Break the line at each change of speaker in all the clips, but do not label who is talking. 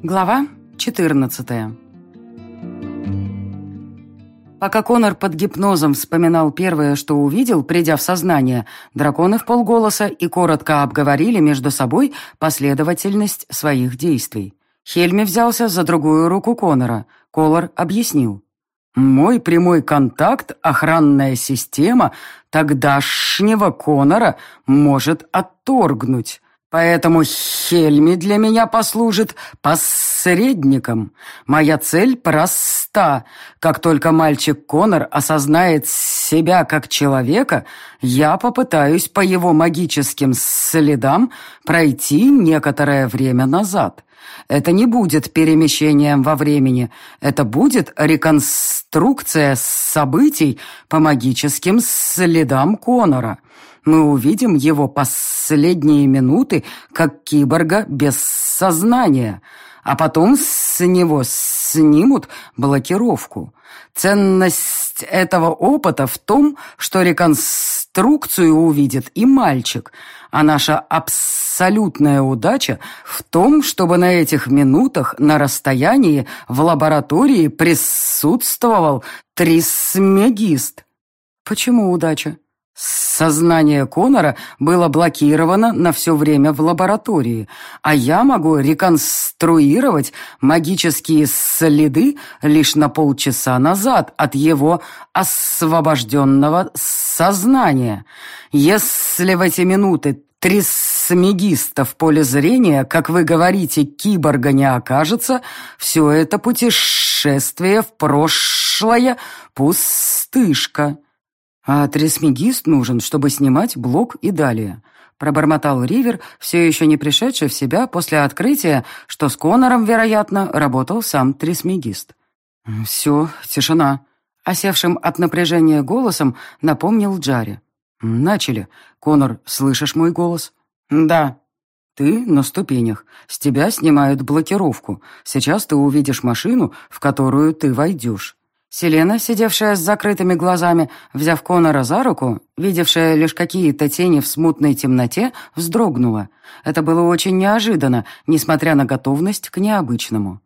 Глава 14 Пока Конор под гипнозом вспоминал первое, что увидел, придя в сознание, драконы в полголоса и коротко обговорили между собой последовательность своих действий. Хельми взялся за другую руку Конора. Колор объяснил. «Мой прямой контакт, охранная система, тогдашнего Конора может отторгнуть. Поэтому Хельми для меня послужит посредником. Моя цель проста. Как только мальчик Конор осознает себя как человека, я попытаюсь по его магическим следам пройти некоторое время назад. Это не будет перемещением во времени, это будет реконструкция событий по магическим следам Конора мы увидим его последние минуты как киборга без сознания, а потом с него снимут блокировку. Ценность этого опыта в том, что реконструкцию увидит и мальчик, а наша абсолютная удача в том, чтобы на этих минутах на расстоянии в лаборатории присутствовал трисмегист. Почему удача? Сознание Конора было блокировано на все время в лаборатории, а я могу реконструировать магические следы лишь на полчаса назад от его освобожденного сознания. Если в эти минуты трисмегиста в поле зрения, как вы говорите, киборга не окажется, все это путешествие в прошлое пустышка. «А тресмегист нужен, чтобы снимать блок и далее», пробормотал Ривер, все еще не пришедший в себя после открытия, что с Конором, вероятно, работал сам тресмегист. «Все, тишина», — осевшим от напряжения голосом напомнил Джари. «Начали. Конор, слышишь мой голос?» «Да». «Ты на ступенях. С тебя снимают блокировку. Сейчас ты увидишь машину, в которую ты войдешь. Селена, сидевшая с закрытыми глазами, взяв Конора за руку, видевшая лишь какие-то тени в смутной темноте, вздрогнула. Это было очень неожиданно, несмотря на готовность к необычному.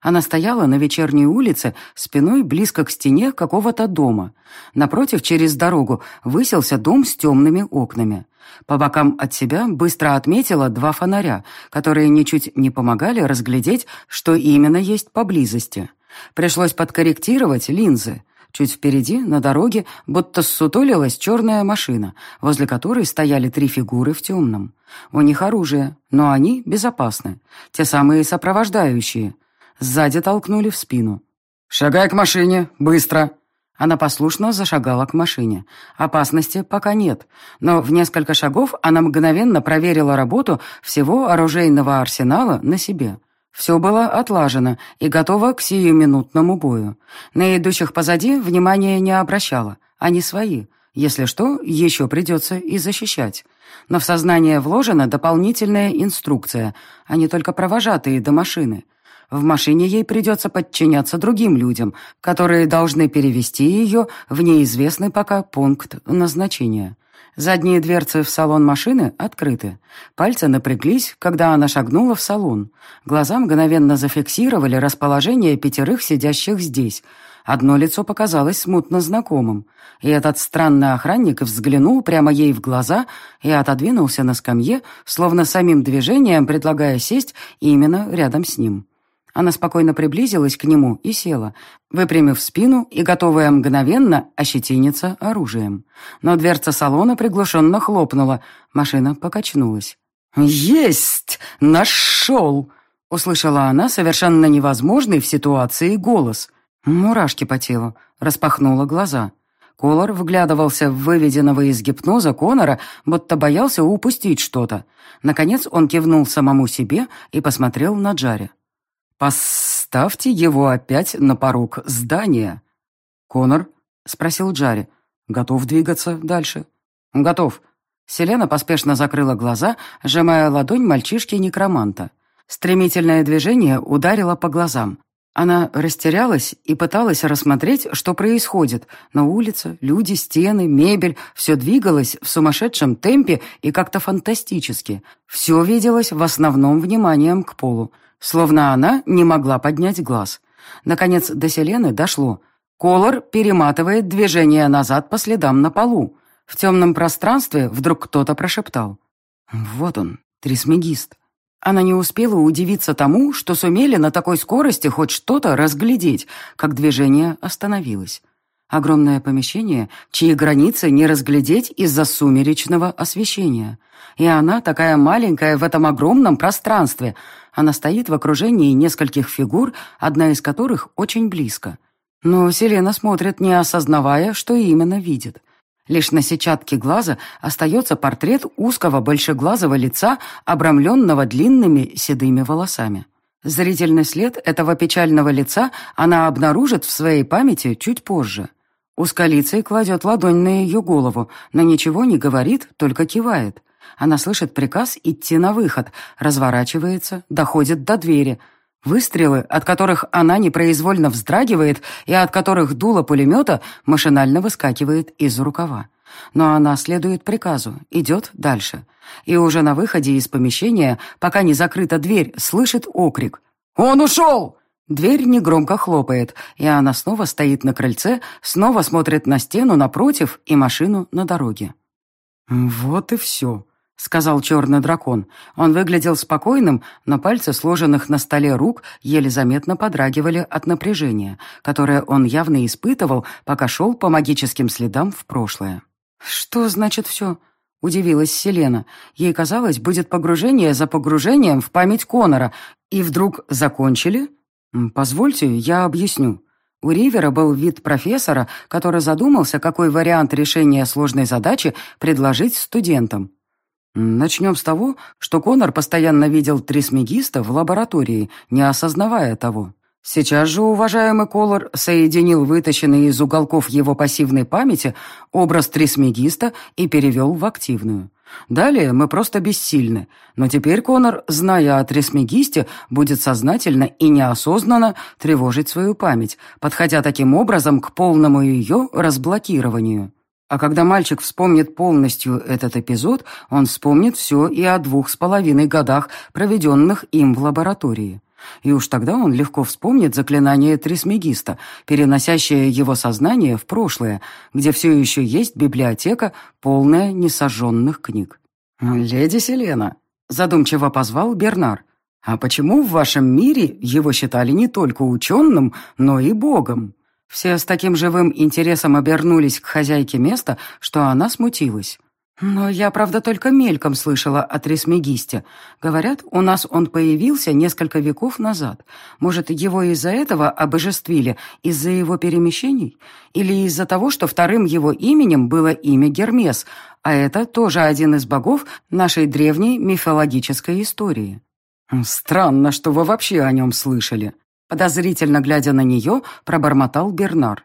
Она стояла на вечерней улице, спиной близко к стене какого-то дома. Напротив, через дорогу, высился дом с темными окнами. По бокам от себя быстро отметила два фонаря, которые ничуть не помогали разглядеть, что именно есть поблизости. Пришлось подкорректировать линзы. Чуть впереди, на дороге, будто ссутулилась черная машина, возле которой стояли три фигуры в темном. У них оружие, но они безопасны. Те самые сопровождающие. Сзади толкнули в спину. «Шагай к машине, быстро!» Она послушно зашагала к машине. Опасности пока нет, но в несколько шагов она мгновенно проверила работу всего оружейного арсенала на себе. Все было отлажено и готово к сиюминутному бою. На идущих позади внимания не обращала. Они свои. Если что, еще придется и защищать. Но в сознание вложена дополнительная инструкция, а не только провожатые до машины. В машине ей придется подчиняться другим людям, которые должны перевести ее в неизвестный пока пункт назначения. Задние дверцы в салон машины открыты. Пальцы напряглись, когда она шагнула в салон. Глаза мгновенно зафиксировали расположение пятерых сидящих здесь. Одно лицо показалось смутно знакомым. И этот странный охранник взглянул прямо ей в глаза и отодвинулся на скамье, словно самим движением предлагая сесть именно рядом с ним. Она спокойно приблизилась к нему и села, выпрямив спину и готовая мгновенно ощетиниться оружием. Но дверца салона приглушенно хлопнула, машина покачнулась. «Есть! Нашел!» — услышала она совершенно невозможный в ситуации голос. Мурашки по телу, распахнула глаза. Колор вглядывался в выведенного из гипноза Конора, будто боялся упустить что-то. Наконец он кивнул самому себе и посмотрел на Джаре. «Поставьте его опять на порог здания». «Конор?» — спросил Джарри. «Готов двигаться дальше?» «Готов». Селена поспешно закрыла глаза, сжимая ладонь мальчишки-некроманта. Стремительное движение ударило по глазам. Она растерялась и пыталась рассмотреть, что происходит. На улице люди, стены, мебель — все двигалось в сумасшедшем темпе и как-то фантастически. Все виделось в основном вниманием к полу. Словно она не могла поднять глаз. Наконец до Селены дошло. Колор перематывает движение назад по следам на полу. В темном пространстве вдруг кто-то прошептал. «Вот он, трисмегист». Она не успела удивиться тому, что сумели на такой скорости хоть что-то разглядеть, как движение остановилось. Огромное помещение, чьи границы не разглядеть из-за сумеречного освещения. И она такая маленькая в этом огромном пространстве. Она стоит в окружении нескольких фигур, одна из которых очень близко. Но Селена смотрит, не осознавая, что именно видит. Лишь на сетчатке глаза остается портрет узкого большеглазого лица, обрамленного длинными седыми волосами. Зрительный след этого печального лица она обнаружит в своей памяти чуть позже. Узколицей кладет ладонь на ее голову, но ничего не говорит, только кивает. Она слышит приказ идти на выход, разворачивается, доходит до двери. Выстрелы, от которых она непроизвольно вздрагивает и от которых дуло пулемета машинально выскакивает из рукава. Но она следует приказу, идет дальше. И уже на выходе из помещения, пока не закрыта дверь, слышит окрик. «Он ушел!» Дверь негромко хлопает, и она снова стоит на крыльце, снова смотрит на стену напротив и машину на дороге. «Вот и все», — сказал черный дракон. Он выглядел спокойным, но пальцы, сложенных на столе рук, еле заметно подрагивали от напряжения, которое он явно испытывал, пока шел по магическим следам в прошлое. «Что значит все?» — удивилась Селена. Ей казалось, будет погружение за погружением в память Конора. И вдруг закончили? «Позвольте, я объясню». У Ривера был вид профессора, который задумался, какой вариант решения сложной задачи предложить студентам. Начнем с того, что Конор постоянно видел трисмегиста в лаборатории, не осознавая того. Сейчас же уважаемый Колор соединил вытащенный из уголков его пассивной памяти образ трисмегиста и перевел в активную. Далее мы просто бессильны, но теперь Конор, зная о трисмегисте, будет сознательно и неосознанно тревожить свою память, подходя таким образом к полному ее разблокированию. А когда мальчик вспомнит полностью этот эпизод, он вспомнит все и о двух с половиной годах, проведенных им в лаборатории. И уж тогда он легко вспомнит заклинание Трисмегиста, переносящее его сознание в прошлое, где все еще есть библиотека, полная несожженных книг. «Леди Селена», — задумчиво позвал Бернар, «а почему в вашем мире его считали не только ученым, но и богом?» Все с таким живым интересом обернулись к хозяйке места, что она смутилась. Но я, правда, только мельком слышала о Трисмегисте. Говорят, у нас он появился несколько веков назад. Может, его из-за этого обожествили, из-за его перемещений? Или из-за того, что вторым его именем было имя Гермес, а это тоже один из богов нашей древней мифологической истории? Странно, что вы вообще о нем слышали. Подозрительно глядя на нее, пробормотал Бернар.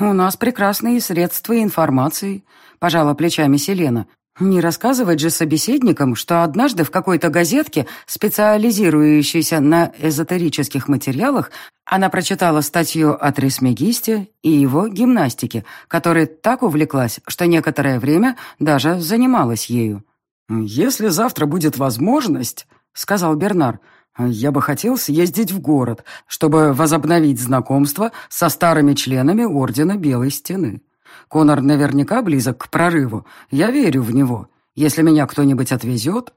«У нас прекрасные средства информации», — пожала плечами Селена. «Не рассказывать же собеседникам, что однажды в какой-то газетке, специализирующейся на эзотерических материалах, она прочитала статью о Трисмегисте и его гимнастике, которой так увлеклась, что некоторое время даже занималась ею». «Если завтра будет возможность», — сказал Бернар, — я бы хотел съездить в город, чтобы возобновить знакомство со старыми членами Ордена Белой Стены. Конор наверняка близок к прорыву. Я верю в него. Если меня кто-нибудь отвезет...»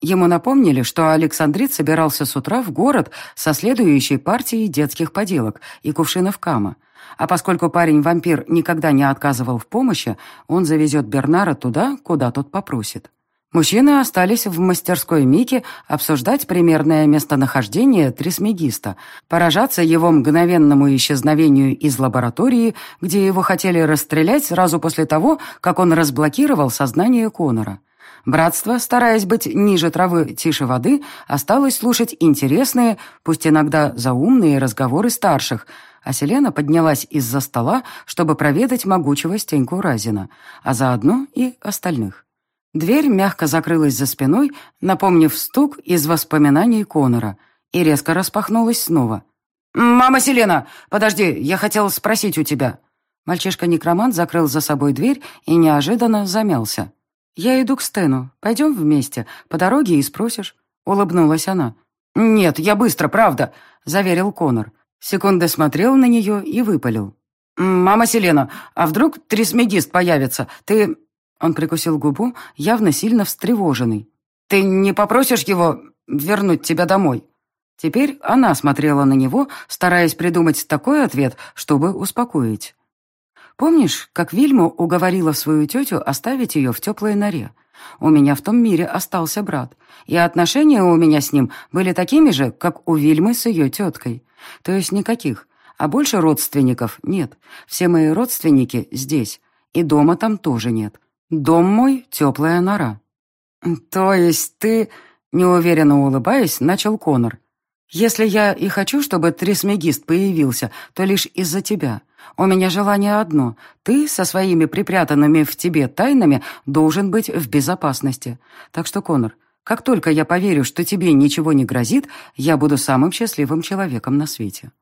Ему напомнили, что Александрит собирался с утра в город со следующей партией детских поделок и кувшинов кама. А поскольку парень-вампир никогда не отказывал в помощи, он завезет Бернара туда, куда тот попросит. Мужчины остались в мастерской Мики обсуждать примерное местонахождение Трисмегиста, поражаться его мгновенному исчезновению из лаборатории, где его хотели расстрелять сразу после того, как он разблокировал сознание Конора. Братство, стараясь быть ниже травы, тише воды, осталось слушать интересные, пусть иногда заумные разговоры старших, а Селена поднялась из-за стола, чтобы проведать могучего Стеньку Разина, а заодно и остальных. Дверь мягко закрылась за спиной, напомнив стук из воспоминаний Конора, и резко распахнулась снова. «Мама Селена, подожди, я хотел спросить у тебя». Мальчишка-некромант закрыл за собой дверь и неожиданно замялся. «Я иду к Стэну. Пойдем вместе. По дороге и спросишь». Улыбнулась она. «Нет, я быстро, правда», — заверил Конор. Секунды смотрел на нее и выпалил. «Мама Селена, а вдруг трисмегист появится? Ты...» Он прикусил губу, явно сильно встревоженный. «Ты не попросишь его вернуть тебя домой?» Теперь она смотрела на него, стараясь придумать такой ответ, чтобы успокоить. «Помнишь, как Вильму уговорила свою тетю оставить ее в теплой норе? У меня в том мире остался брат, и отношения у меня с ним были такими же, как у Вильмы с ее теткой. То есть никаких, а больше родственников нет. Все мои родственники здесь, и дома там тоже нет. Дом мой — теплая нора». «То есть ты...» — неуверенно улыбаясь, начал Конор. «Если я и хочу, чтобы трисмегист появился, то лишь из-за тебя. У меня желание одно. Ты со своими припрятанными в тебе тайнами должен быть в безопасности. Так что, Конор, как только я поверю, что тебе ничего не грозит, я буду самым счастливым человеком на свете».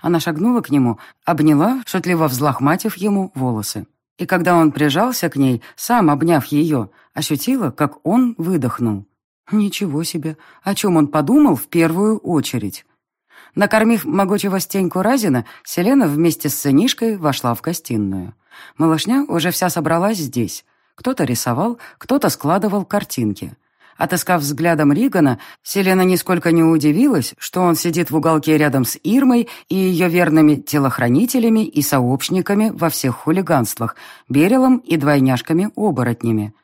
Она шагнула к нему, обняла, шутливо взлохматив ему волосы. И когда он прижался к ней, сам обняв ее, ощутила, как он выдохнул. Ничего себе, о чем он подумал в первую очередь. Накормив могучего стеньку Разина, Селена вместе с сынишкой вошла в гостиную. Малышня уже вся собралась здесь. Кто-то рисовал, кто-то складывал картинки. Отыскав взглядом Ригана, Селена нисколько не удивилась, что он сидит в уголке рядом с Ирмой и ее верными телохранителями и сообщниками во всех хулиганствах, Берилом и двойняшками-оборотнями.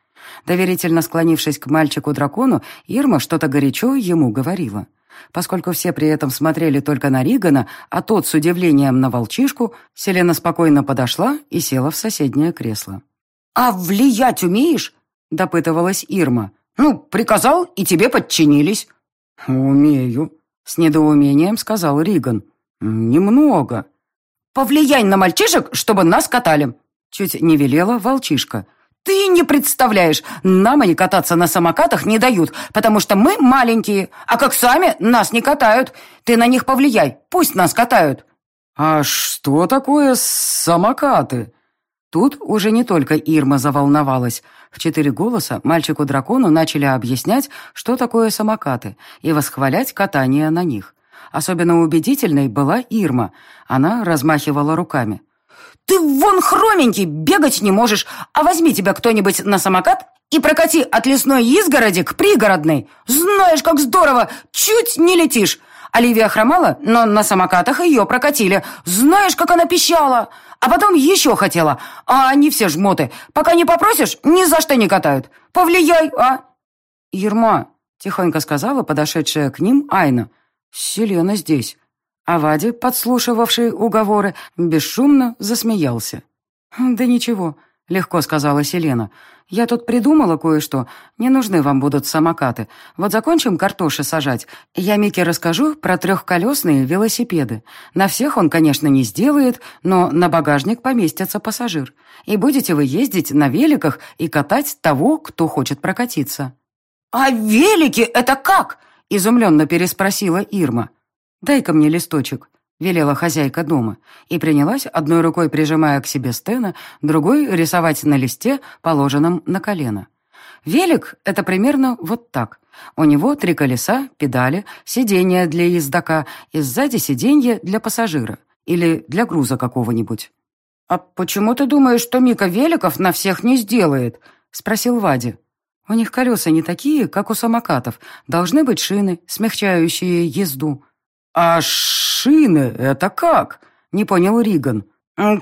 Доверительно склонившись к мальчику-дракону, Ирма что-то горячо ему говорила. Поскольку все при этом смотрели только на Ригана, а тот с удивлением на волчишку, Селена спокойно подошла и села в соседнее кресло.
«А влиять умеешь?» — допытывалась Ирма. «Ну, приказал, и тебе подчинились».
«Умею», — с недоумением сказал Риган. «Немного».
«Повлияй на мальчишек, чтобы нас катали», — чуть не велела волчишка. «Ты не представляешь, нам они кататься на самокатах не дают, потому что мы маленькие, а как сами нас не катают. Ты на них повлияй, пусть нас катают».
«А что такое самокаты?» Тут уже не только Ирма заволновалась. В четыре голоса мальчику-дракону начали объяснять, что такое самокаты, и восхвалять катание на них. Особенно убедительной была Ирма. Она размахивала руками.
«Ты вон хроменький, бегать не можешь, а возьми тебя кто-нибудь на самокат и прокати от лесной изгороди к пригородной. Знаешь, как здорово, чуть не летишь. Оливия хромала, но на самокатах ее прокатили. Знаешь, как она пищала. А потом еще хотела. А они все жмоты. Пока не попросишь, ни за что не катают. Повлияй, а?»
«Ерма», — тихонько сказала подошедшая к ним Айна. «Селена здесь». А Вадя, подслушивавший уговоры, бесшумно засмеялся. «Да ничего», — легко сказала Селена. «Я тут придумала кое-что. Не нужны вам будут самокаты. Вот закончим картоши сажать. Я Мике расскажу про трехколесные велосипеды. На всех он, конечно, не сделает, но на багажник поместится пассажир. И будете вы ездить на великах и катать того, кто хочет прокатиться».
«А велики это как?» — изумленно переспросила Ирма.
«Дай-ка мне листочек», — велела хозяйка дома, и принялась, одной рукой прижимая к себе Стена, другой рисовать на листе, положенном на колено. Велик — это примерно вот так. У него три колеса, педали, сиденье для ездока и сзади сиденье для пассажира или для груза какого-нибудь.
«А почему ты думаешь, что Мика великов на всех не сделает?» — спросил Вади.
«У них колеса не такие, как у самокатов. Должны быть шины, смягчающие езду.
«А шины — это как?» — не понял Риган.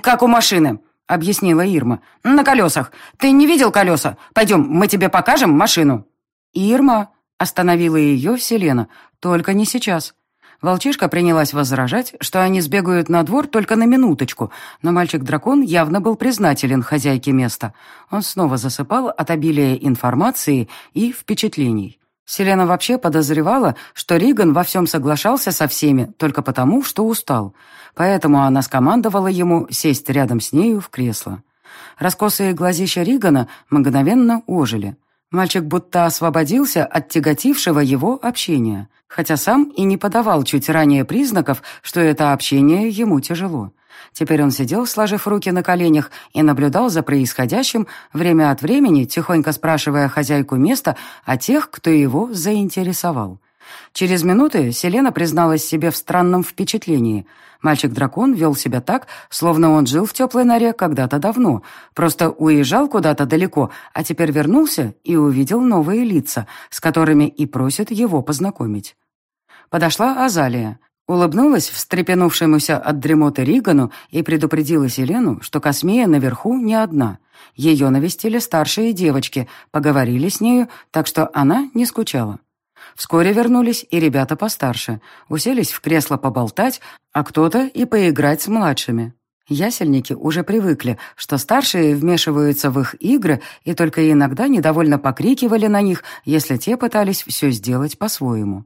«Как у машины», — объяснила Ирма. «На колесах. Ты не видел колеса? Пойдем, мы тебе покажем машину».
«Ирма», — остановила ее Селена, — «только не сейчас». Волчишка принялась возражать, что они сбегают на двор только на минуточку, но мальчик-дракон явно был признателен хозяйке места. Он снова засыпал от обилия информации и впечатлений. Селена вообще подозревала, что Риган во всем соглашался со всеми только потому, что устал. Поэтому она скомандовала ему сесть рядом с нею в кресло. Раскосые глазища Ригана мгновенно ожили. Мальчик будто освободился от тяготившего его общения, хотя сам и не подавал чуть ранее признаков, что это общение ему тяжело. Теперь он сидел, сложив руки на коленях, и наблюдал за происходящим, время от времени тихонько спрашивая хозяйку места о тех, кто его заинтересовал. Через минуты Селена призналась себе в странном впечатлении. Мальчик-дракон вел себя так, словно он жил в теплой норе когда-то давно, просто уезжал куда-то далеко, а теперь вернулся и увидел новые лица, с которыми и просит его познакомить. Подошла Азалия. Улыбнулась встрепенувшемуся от дремоты Ригану и предупредила Селену, что Космея наверху не одна. Ее навестили старшие девочки, поговорили с нею, так что она не скучала. Вскоре вернулись и ребята постарше, уселись в кресло поболтать, а кто-то и поиграть с младшими. Ясельники уже привыкли, что старшие вмешиваются в их игры и только иногда недовольно покрикивали на них, если те пытались все сделать по-своему.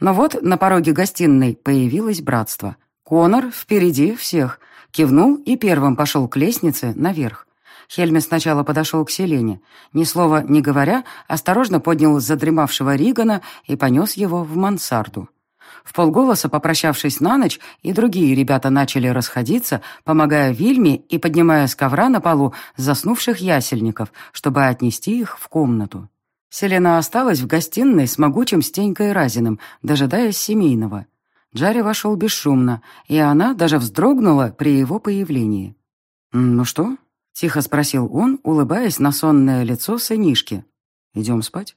Но вот на пороге гостиной появилось братство. Конор впереди всех. Кивнул и первым пошел к лестнице наверх. Хельми сначала подошел к Селене. Ни слова не говоря, осторожно поднял задремавшего Ригана и понес его в мансарду. В полголоса, попрощавшись на ночь, и другие ребята начали расходиться, помогая Вильме и поднимая с ковра на полу заснувших ясельников, чтобы отнести их в комнату. Селена осталась в гостиной с могучим Стенькой Разиным, дожидаясь семейного. Джарри вошел бесшумно, и она даже вздрогнула при его появлении. «Ну что?» — тихо спросил он, улыбаясь на сонное лицо сынишки. «Идем спать?»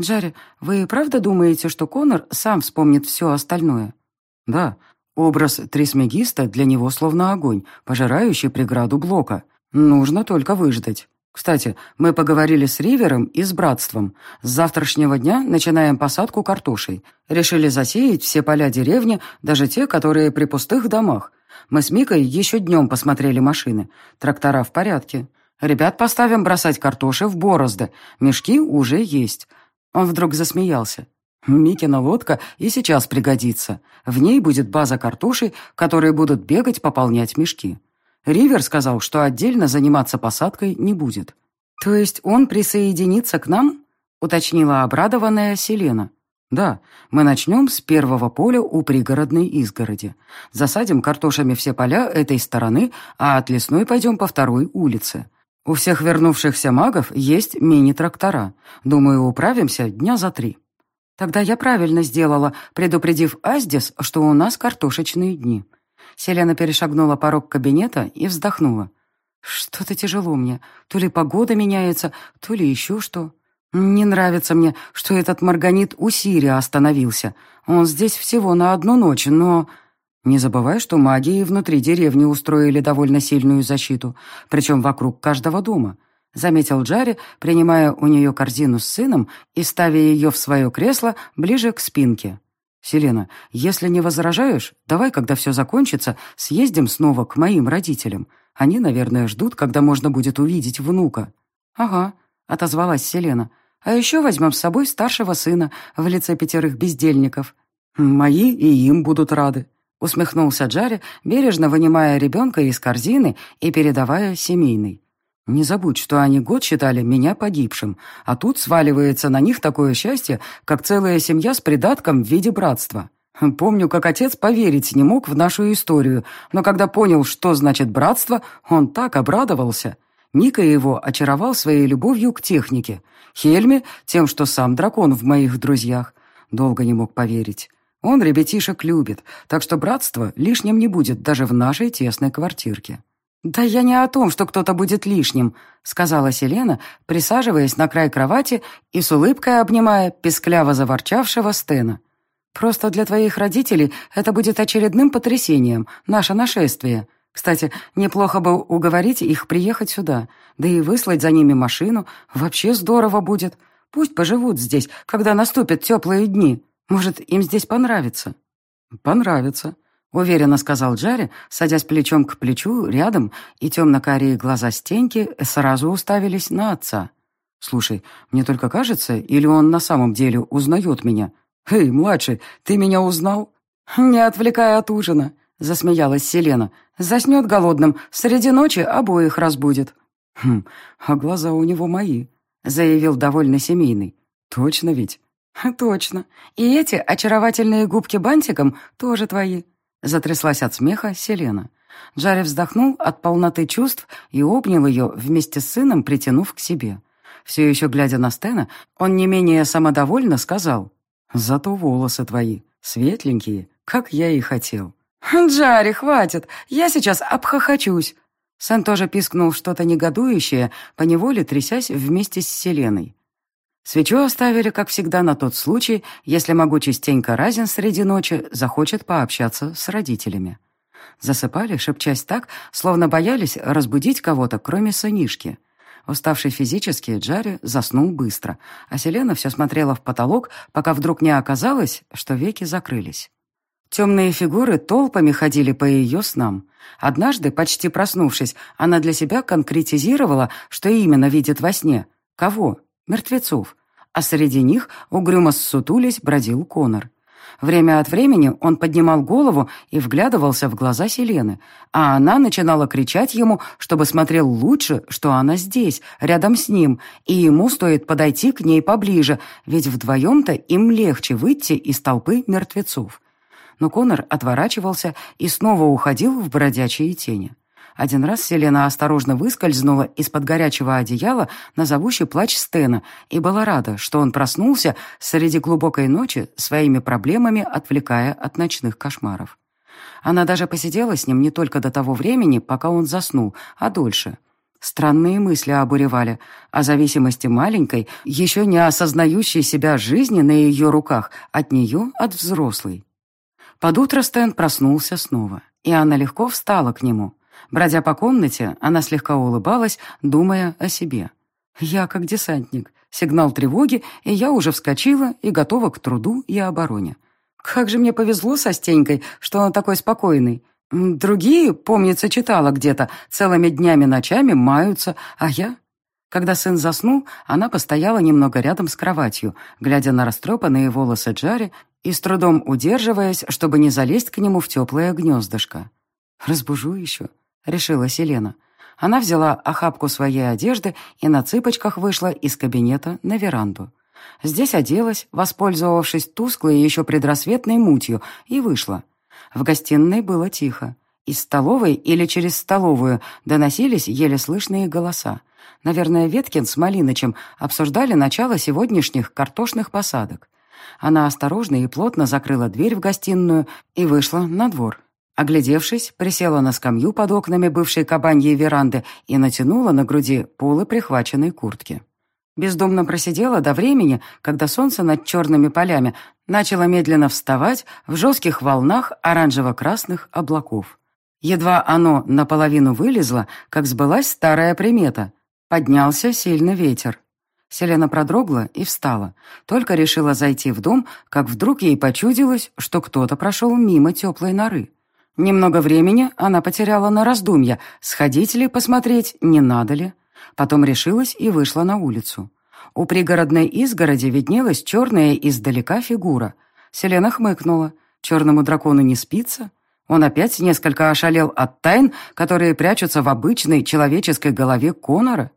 «Джарри, вы правда думаете, что Конор сам вспомнит все остальное?» «Да. Образ Трисмегиста для него словно огонь, пожирающий преграду блока. Нужно только выждать». Кстати, мы поговорили с Ривером и с Братством. С завтрашнего дня начинаем посадку картошей. Решили засеять все поля деревни, даже те, которые при пустых домах. Мы с Микой еще днем посмотрели машины. Трактора в порядке. Ребят поставим бросать картоши в борозды. Мешки уже есть. Он вдруг засмеялся. Микина лодка и сейчас пригодится. В ней будет база картошей, которые будут бегать пополнять мешки. Ривер сказал, что отдельно заниматься посадкой не будет. «То есть он присоединится к нам?» — уточнила обрадованная Селена. «Да, мы начнем с первого поля у пригородной изгороди. Засадим картошами все поля этой стороны, а от лесной пойдем по второй улице. У всех вернувшихся магов есть мини-трактора. Думаю, управимся дня за три». «Тогда я правильно сделала, предупредив Аздис, что у нас картошечные дни», Селена перешагнула порог кабинета и вздохнула. «Что-то тяжело мне. То ли погода меняется, то ли еще что. Не нравится мне, что этот Марганит у Сирия остановился. Он здесь всего на одну ночь, но...» «Не забывай, что магии внутри деревни устроили довольно сильную защиту, причем вокруг каждого дома», — заметил Джарри, принимая у нее корзину с сыном и ставя ее в свое кресло ближе к спинке. «Селена, если не возражаешь, давай, когда все закончится, съездим снова к моим родителям. Они, наверное, ждут, когда можно будет увидеть внука». «Ага», — отозвалась Селена. «А еще возьмем с собой старшего сына в лице пятерых бездельников». «Мои и им будут рады», — усмехнулся Джарри, бережно вынимая ребенка из корзины и передавая семейный. Не забудь, что они год считали меня погибшим, а тут сваливается на них такое счастье, как целая семья с придатком в виде братства. Помню, как отец поверить не мог в нашу историю, но когда понял, что значит братство, он так обрадовался. Ника его очаровал своей любовью к технике. Хельме — тем, что сам дракон в моих друзьях. Долго не мог поверить. Он ребятишек любит, так что братство лишним не будет даже в нашей тесной квартирке. «Да я не о том, что кто-то будет лишним», — сказала Селена, присаживаясь на край кровати и с улыбкой обнимая пескляво заворчавшего Стена. «Просто для твоих родителей это будет очередным потрясением, наше нашествие. Кстати, неплохо бы уговорить их приехать сюда, да и выслать за ними машину. Вообще здорово будет. Пусть поживут здесь, когда наступят теплые дни. Может, им здесь понравится». «Понравится», Уверенно сказал Джарри, садясь плечом к плечу рядом, и темно-карие глаза Стеньки сразу уставились на отца. «Слушай, мне только кажется, или он на самом деле узнает меня? Эй, младший, ты меня узнал?» «Не отвлекая от ужина», — засмеялась Селена. «Заснет голодным, среди ночи обоих разбудит». «Хм, а глаза у него мои», — заявил довольно семейный. «Точно ведь?» «Точно. И эти очаровательные губки бантиком тоже твои», Затряслась от смеха Селена. Джарри вздохнул от полноты чувств и обнял ее вместе с сыном, притянув к себе. Все еще глядя на Стена, он не менее самодовольно сказал.
Зато волосы твои светленькие, как я и хотел».
«Джари, хватит, я сейчас обхохочусь». Сэн тоже пискнул что-то негодующее, поневоле трясясь вместе с Селеной. Свечу оставили, как всегда, на тот случай, если могучий Стенька Разин среди ночи захочет пообщаться с родителями. Засыпали, шепчась так, словно боялись разбудить кого-то, кроме сынишки. Уставший физически, Джарри заснул быстро, а Селена все смотрела в потолок, пока вдруг не оказалось, что веки закрылись. Темные фигуры толпами ходили по ее снам. Однажды, почти проснувшись, она для себя конкретизировала, что именно видит во сне. Кого? Мертвецов. А среди них угрюмо ссутулись бродил Конор. Время от времени он поднимал голову и вглядывался в глаза Селены, а она начинала кричать ему, чтобы смотрел лучше, что она здесь, рядом с ним, и ему стоит подойти к ней поближе, ведь вдвоем-то им легче выйти из толпы мертвецов. Но Конор отворачивался и снова уходил в бродячие тени. Один раз Селена осторожно выскользнула из-под горячего одеяла на зовущий плач Стена и была рада, что он проснулся среди глубокой ночи своими проблемами, отвлекая от ночных кошмаров. Она даже посидела с ним не только до того времени, пока он заснул, а дольше. Странные мысли обуревали о зависимости маленькой, еще не осознающей себя жизни на ее руках, от нее, от взрослой. Под утро Стэн проснулся снова, и она легко встала к нему. Бродя по комнате, она слегка улыбалась, думая о себе. «Я как десантник. Сигнал тревоги, и я уже вскочила и готова к труду и обороне. Как же мне повезло со Стенькой, что он такой спокойный. Другие, помнится, читала где-то, целыми днями-ночами маются, а я...» Когда сын заснул, она постояла немного рядом с кроватью, глядя на растрепанные волосы Джари и с трудом удерживаясь, чтобы не залезть к нему в теплое гнездышко. «Разбужу еще», — решила Селена. Она взяла охапку своей одежды и на цыпочках вышла из кабинета на веранду. Здесь оделась, воспользовавшись тусклой еще предрассветной мутью, и вышла. В гостиной было тихо. Из столовой или через столовую доносились еле слышные голоса. Наверное, Веткин с Малинычем обсуждали начало сегодняшних картошных посадок. Она осторожно и плотно закрыла дверь в гостиную и вышла на двор. Оглядевшись, присела на скамью под окнами бывшей кабаньей веранды и натянула на груди полы прихваченной куртки. Бездумно просидела до времени, когда солнце над черными полями начало медленно вставать в жестких волнах оранжево-красных облаков. Едва оно наполовину вылезло, как сбылась старая примета. Поднялся сильный ветер. Селена продрогла и встала. Только решила зайти в дом, как вдруг ей почудилось, что кто-то прошел мимо теплой норы. Немного времени она потеряла на раздумья, сходить ли посмотреть, не надо ли. Потом решилась и вышла на улицу. У пригородной изгороди виднелась черная издалека фигура. Селена хмыкнула. Черному дракону не спится? Он опять несколько ошалел от тайн, которые прячутся в обычной человеческой голове Конора.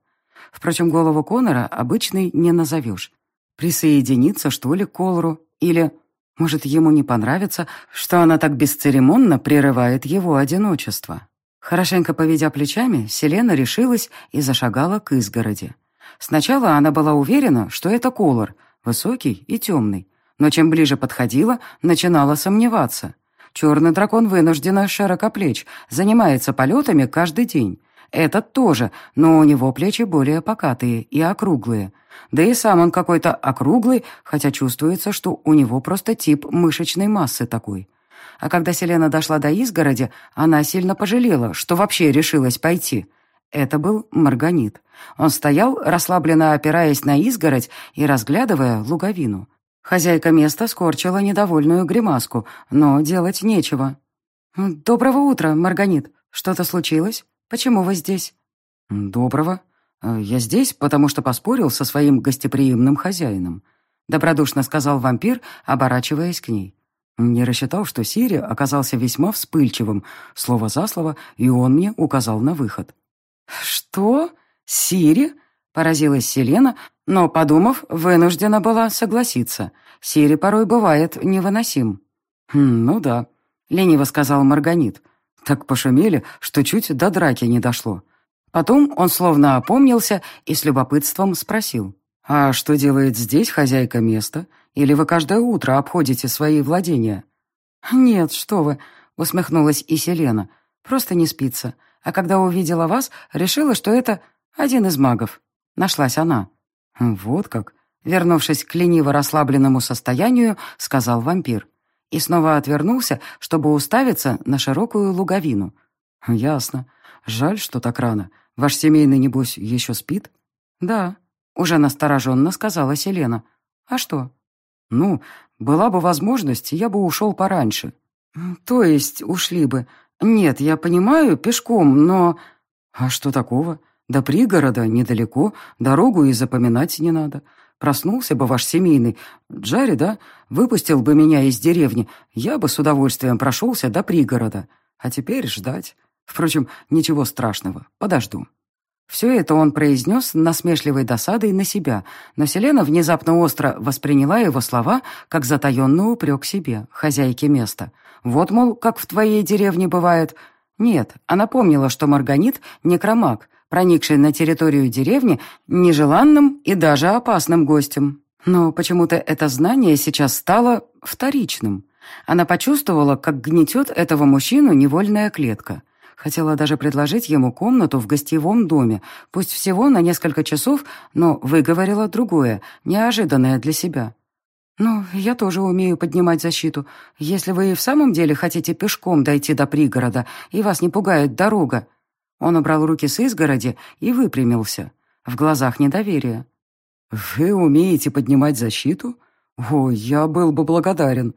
Впрочем, голову Конора обычной не назовешь. Присоединиться, что ли, к Колору? Или может, ему не понравится, что она так бесцеремонно прерывает его одиночество. Хорошенько поведя плечами, Селена решилась и зашагала к изгороди. Сначала она была уверена, что это колор, высокий и темный, но чем ближе подходила, начинала сомневаться. Черный дракон вынужденно широкоплеч, занимается полетами каждый день. Этот тоже, но у него плечи более покатые и округлые – да и сам он какой-то округлый, хотя чувствуется, что у него просто тип мышечной массы такой. А когда Селена дошла до изгороди, она сильно пожалела, что вообще решилась пойти. Это был Марганит. Он стоял, расслабленно опираясь на изгородь и разглядывая луговину. Хозяйка места скорчила недовольную гримаску, но делать нечего. «Доброго утра, Марганит. Что-то случилось? Почему вы здесь?» «Доброго», «Э, «Я здесь, потому что поспорил со своим гостеприимным хозяином», добродушно сказал вампир, оборачиваясь к ней. Не рассчитал, что Сири оказался весьма вспыльчивым, слово за слово, и он мне указал на выход. «Что? Сири?» — поразилась Селена, но, подумав, вынуждена была согласиться. Сири порой бывает невыносим. «Хм, «Ну да», — лениво сказал Марганит. «Так пошумели, что чуть до драки не дошло. Потом он словно опомнился и с любопытством спросил.
«А что делает здесь хозяйка места? Или вы каждое утро обходите свои владения?»
«Нет, что вы», — усмехнулась и Селена. «Просто не спится. А когда увидела вас, решила, что это один из магов. Нашлась она».
«Вот как?»
Вернувшись к лениво расслабленному состоянию, сказал вампир. И снова отвернулся, чтобы уставиться на широкую луговину.
«Ясно. Жаль, что так рано. Ваш семейный, небось, еще спит?»
«Да», — уже настороженно сказала Селена. «А что?»
«Ну, была бы возможность, я бы ушел пораньше».
«То есть ушли бы? Нет, я понимаю, пешком, но...»
«А что такого? До пригорода недалеко, дорогу и запоминать не надо. Проснулся бы ваш семейный. Джарри, да? Выпустил бы меня из деревни. Я бы с удовольствием прошелся до пригорода. А теперь ждать. Впрочем, ничего страшного. Подожду».
Все это он произнес насмешливой досадой на себя, но Селена внезапно остро восприняла его слова как затаенный упрек себе, хозяйке места. Вот, мол, как в твоей деревне бывает. Нет, она помнила, что Марганит — некромаг, проникший на территорию деревни нежеланным и даже опасным гостем. Но почему-то это знание сейчас стало вторичным. Она почувствовала, как гнетет этого мужчину невольная клетка. Хотела даже предложить ему комнату в гостевом доме, пусть всего на несколько часов, но выговорила другое, неожиданное для себя. «Ну, я тоже умею поднимать защиту. Если вы и в самом деле хотите пешком дойти до пригорода, и вас не пугает дорога, он убрал руки с изгороди и выпрямился. В глазах недоверие.
«Вы умеете поднимать защиту? О, я был бы благодарен».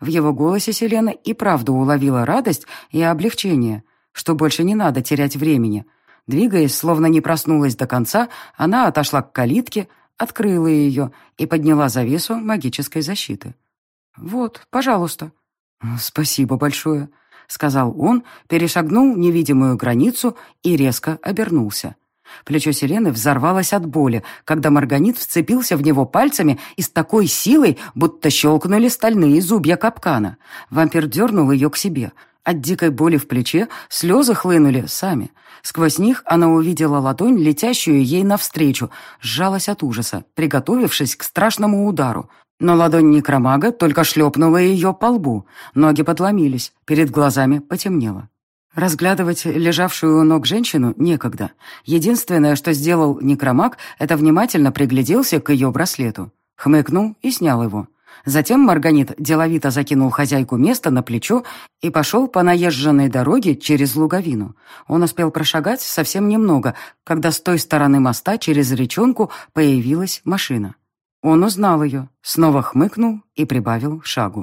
В его голосе Селена и правда уловила радость и облегчение, что больше не надо терять времени. Двигаясь, словно не проснулась до конца, она отошла к калитке, открыла ее и подняла завесу магической защиты. «Вот, пожалуйста».
«Спасибо большое», —
сказал он, перешагнул невидимую границу и резко обернулся. Плечо Селены взорвалось от боли, когда Марганит вцепился в него пальцами и с такой силой, будто щелкнули стальные зубья капкана. Вампир дернул ее к себе. От дикой боли в плече слезы хлынули сами. Сквозь них она увидела ладонь, летящую ей навстречу, сжалась от ужаса, приготовившись к страшному удару. Но ладонь некромага только шлепнула ее по лбу. Ноги подломились, перед глазами потемнело. Разглядывать лежавшую у ног женщину некогда. Единственное, что сделал некромаг, это внимательно пригляделся к ее браслету. Хмыкнул и снял его. Затем Марганит деловито закинул хозяйку место на плечо и пошел по наезженной дороге через луговину. Он успел прошагать совсем немного, когда с той стороны моста через речонку появилась машина. Он узнал ее, снова хмыкнул и прибавил шагу.